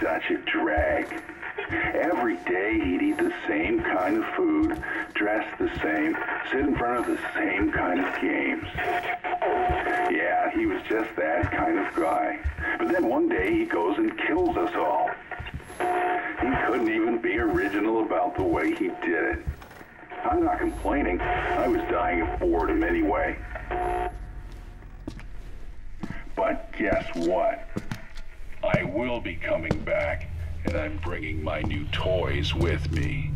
such a drag. Every day he'd eat the same kind of food, dress the same, sit in front of the same kind of games. Yeah, he was just that kind of guy. But then one day he goes and kills us all. He couldn't even be original about the way he did it. I'm not complaining. I was dying of boredom anyway. But guess what? I will be coming back, and I'm bringing my new toys with me.